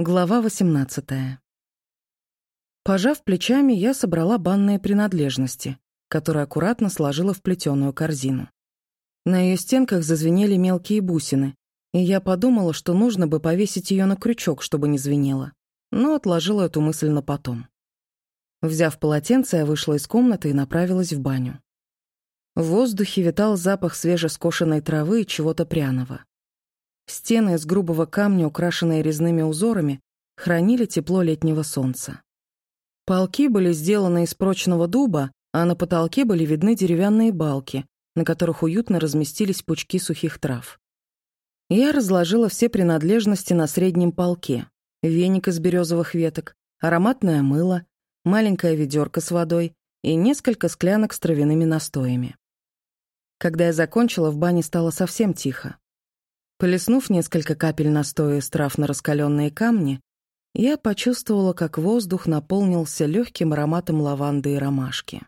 Глава 18. Пожав плечами, я собрала банные принадлежности, которые аккуратно сложила в плетеную корзину. На ее стенках зазвенели мелкие бусины, и я подумала, что нужно бы повесить ее на крючок, чтобы не звенело, но отложила эту мысль на потом. Взяв полотенце, я вышла из комнаты и направилась в баню. В воздухе витал запах свежескошенной травы и чего-то пряного. Стены из грубого камня, украшенные резными узорами, хранили тепло летнего солнца. Полки были сделаны из прочного дуба, а на потолке были видны деревянные балки, на которых уютно разместились пучки сухих трав. Я разложила все принадлежности на среднем полке. Веник из березовых веток, ароматное мыло, маленькая ведерко с водой и несколько склянок с травяными настоями. Когда я закончила, в бане стало совсем тихо. Плеснув несколько капель настоя из трав на раскаленные камни, я почувствовала, как воздух наполнился легким ароматом лаванды и ромашки.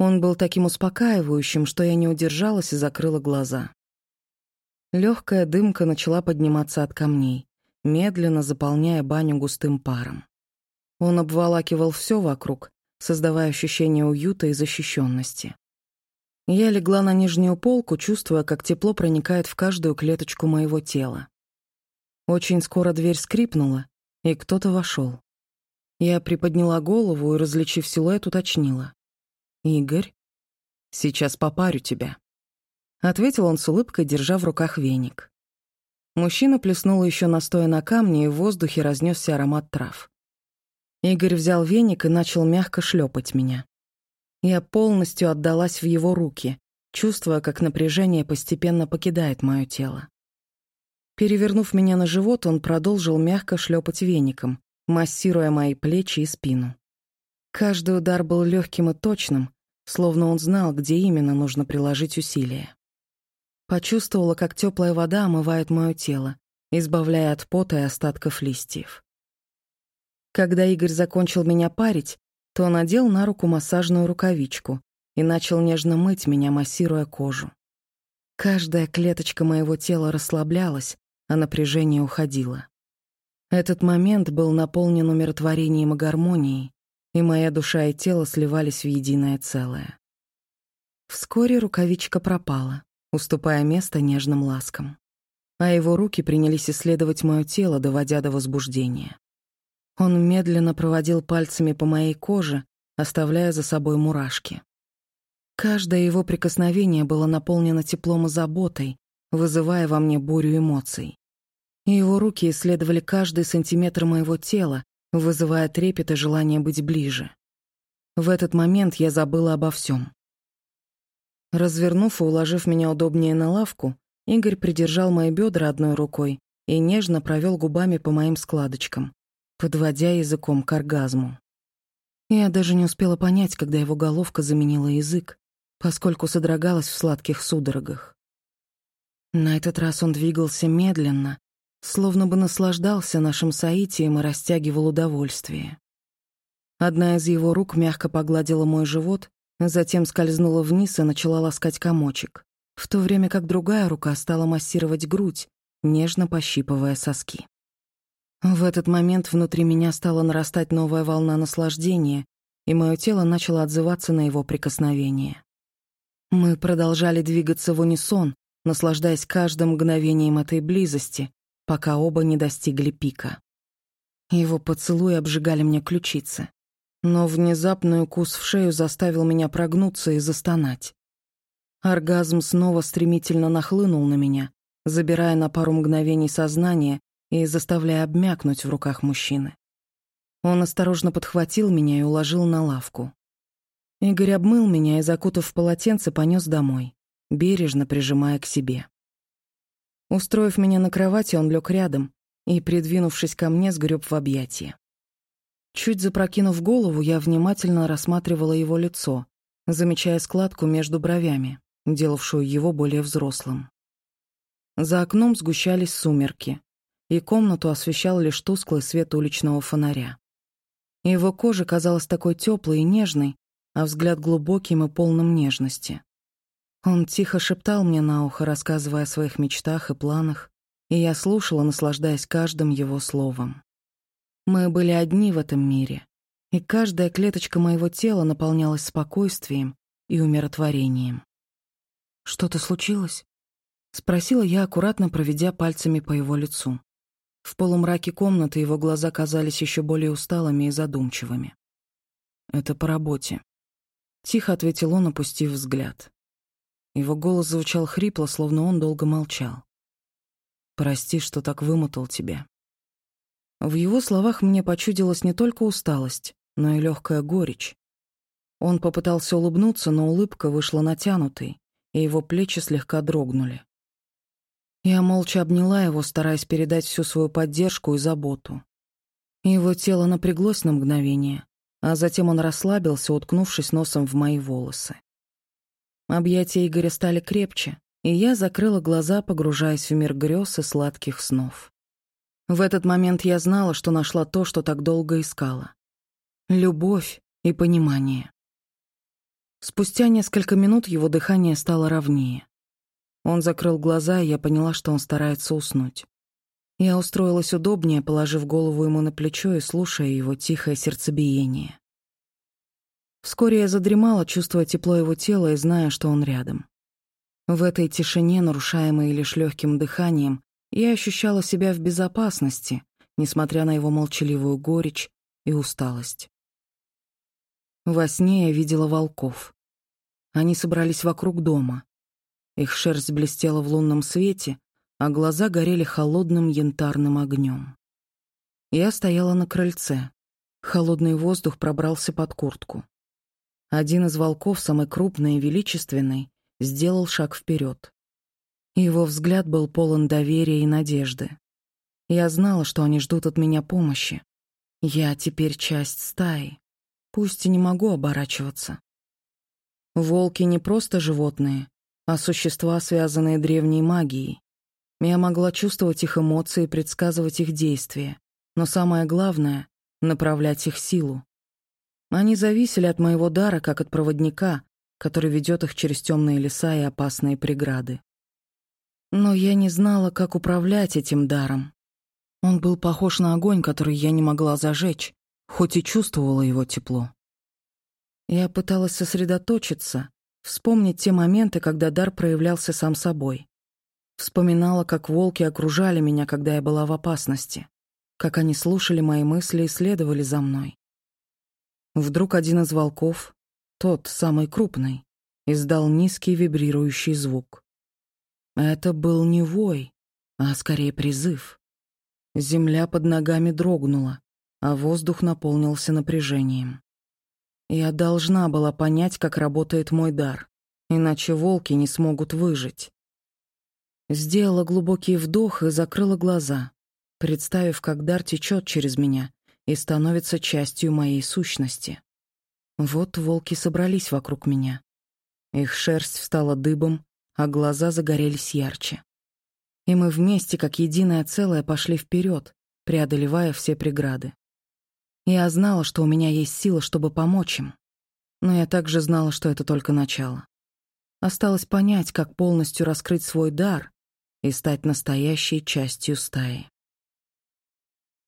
Он был таким успокаивающим, что я не удержалась и закрыла глаза. Легкая дымка начала подниматься от камней, медленно заполняя баню густым паром. Он обволакивал все вокруг, создавая ощущение уюта и защищенности. Я легла на нижнюю полку, чувствуя, как тепло проникает в каждую клеточку моего тела. Очень скоро дверь скрипнула, и кто-то вошел. Я приподняла голову и, различив силуэт, уточнила. «Игорь, сейчас попарю тебя», — ответил он с улыбкой, держа в руках веник. Мужчина плеснул еще настоя на камне, и в воздухе разнесся аромат трав. Игорь взял веник и начал мягко шлепать меня. Я полностью отдалась в его руки, чувствуя, как напряжение постепенно покидает мое тело. Перевернув меня на живот, он продолжил мягко шлепать веником, массируя мои плечи и спину. Каждый удар был легким и точным, словно он знал, где именно нужно приложить усилия. Почувствовала, как теплая вода омывает мое тело, избавляя от пота и остатков листьев. Когда Игорь закончил меня парить, то надел на руку массажную рукавичку и начал нежно мыть меня, массируя кожу. Каждая клеточка моего тела расслаблялась, а напряжение уходило. Этот момент был наполнен умиротворением и гармонией, и моя душа и тело сливались в единое целое. Вскоре рукавичка пропала, уступая место нежным ласкам. А его руки принялись исследовать мое тело, доводя до возбуждения. Он медленно проводил пальцами по моей коже, оставляя за собой мурашки. Каждое его прикосновение было наполнено теплом и заботой, вызывая во мне бурю эмоций. Его руки исследовали каждый сантиметр моего тела, вызывая трепет и желание быть ближе. В этот момент я забыла обо всем. Развернув и уложив меня удобнее на лавку, Игорь придержал мои бедра одной рукой и нежно провел губами по моим складочкам, подводя языком к оргазму. Я даже не успела понять, когда его головка заменила язык, поскольку содрогалась в сладких судорогах. На этот раз он двигался медленно, словно бы наслаждался нашим соитием и растягивал удовольствие. Одна из его рук мягко погладила мой живот, затем скользнула вниз и начала ласкать комочек, в то время как другая рука стала массировать грудь, нежно пощипывая соски. В этот момент внутри меня стала нарастать новая волна наслаждения, и мое тело начало отзываться на его прикосновение. Мы продолжали двигаться в унисон, наслаждаясь каждым мгновением этой близости, пока оба не достигли пика. Его поцелуи обжигали мне ключицы, но внезапный укус в шею заставил меня прогнуться и застонать. Оргазм снова стремительно нахлынул на меня, забирая на пару мгновений сознание и заставляя обмякнуть в руках мужчины. Он осторожно подхватил меня и уложил на лавку. Игорь обмыл меня и, закутав в полотенце, понес домой, бережно прижимая к себе. Устроив меня на кровати, он лег рядом и, придвинувшись ко мне, сгреб в объятия. Чуть запрокинув голову, я внимательно рассматривала его лицо, замечая складку между бровями, делавшую его более взрослым. За окном сгущались сумерки, и комнату освещал лишь тусклый свет уличного фонаря. Его кожа казалась такой теплой и нежной, а взгляд глубоким и полным нежности. Он тихо шептал мне на ухо, рассказывая о своих мечтах и планах, и я слушала, наслаждаясь каждым его словом. Мы были одни в этом мире, и каждая клеточка моего тела наполнялась спокойствием и умиротворением. «Что-то случилось?» — спросила я, аккуратно проведя пальцами по его лицу. В полумраке комнаты его глаза казались еще более усталыми и задумчивыми. «Это по работе», — тихо ответил он, опустив взгляд. Его голос звучал хрипло, словно он долго молчал. «Прости, что так вымотал тебя». В его словах мне почудилась не только усталость, но и легкая горечь. Он попытался улыбнуться, но улыбка вышла натянутой, и его плечи слегка дрогнули. Я молча обняла его, стараясь передать всю свою поддержку и заботу. Его тело напряглось на мгновение, а затем он расслабился, уткнувшись носом в мои волосы. Объятия Игоря стали крепче, и я закрыла глаза, погружаясь в мир грез и сладких снов. В этот момент я знала, что нашла то, что так долго искала. Любовь и понимание. Спустя несколько минут его дыхание стало ровнее. Он закрыл глаза, и я поняла, что он старается уснуть. Я устроилась удобнее, положив голову ему на плечо и слушая его тихое сердцебиение. Вскоре я задремала, чувствуя тепло его тела и зная, что он рядом. В этой тишине, нарушаемой лишь легким дыханием, я ощущала себя в безопасности, несмотря на его молчаливую горечь и усталость. Во сне я видела волков. Они собрались вокруг дома. Их шерсть блестела в лунном свете, а глаза горели холодным янтарным огнем. Я стояла на крыльце. Холодный воздух пробрался под куртку. Один из волков, самый крупный и величественный, сделал шаг вперед. Его взгляд был полон доверия и надежды. Я знала, что они ждут от меня помощи. Я теперь часть стаи. Пусть и не могу оборачиваться. Волки не просто животные, а существа, связанные древней магией. Я могла чувствовать их эмоции, предсказывать их действия, но самое главное — направлять их силу. Они зависели от моего дара, как от проводника, который ведет их через темные леса и опасные преграды. Но я не знала, как управлять этим даром. Он был похож на огонь, который я не могла зажечь, хоть и чувствовала его тепло. Я пыталась сосредоточиться, Вспомнить те моменты, когда дар проявлялся сам собой. Вспоминала, как волки окружали меня, когда я была в опасности, как они слушали мои мысли и следовали за мной. Вдруг один из волков, тот, самый крупный, издал низкий вибрирующий звук. Это был не вой, а скорее призыв. Земля под ногами дрогнула, а воздух наполнился напряжением. Я должна была понять, как работает мой дар, иначе волки не смогут выжить. Сделала глубокий вдох и закрыла глаза, представив, как дар течет через меня и становится частью моей сущности. Вот волки собрались вокруг меня. Их шерсть встала дыбом, а глаза загорелись ярче. И мы вместе, как единое целое, пошли вперед, преодолевая все преграды. Я знала, что у меня есть сила, чтобы помочь им. Но я также знала, что это только начало. Осталось понять, как полностью раскрыть свой дар и стать настоящей частью стаи.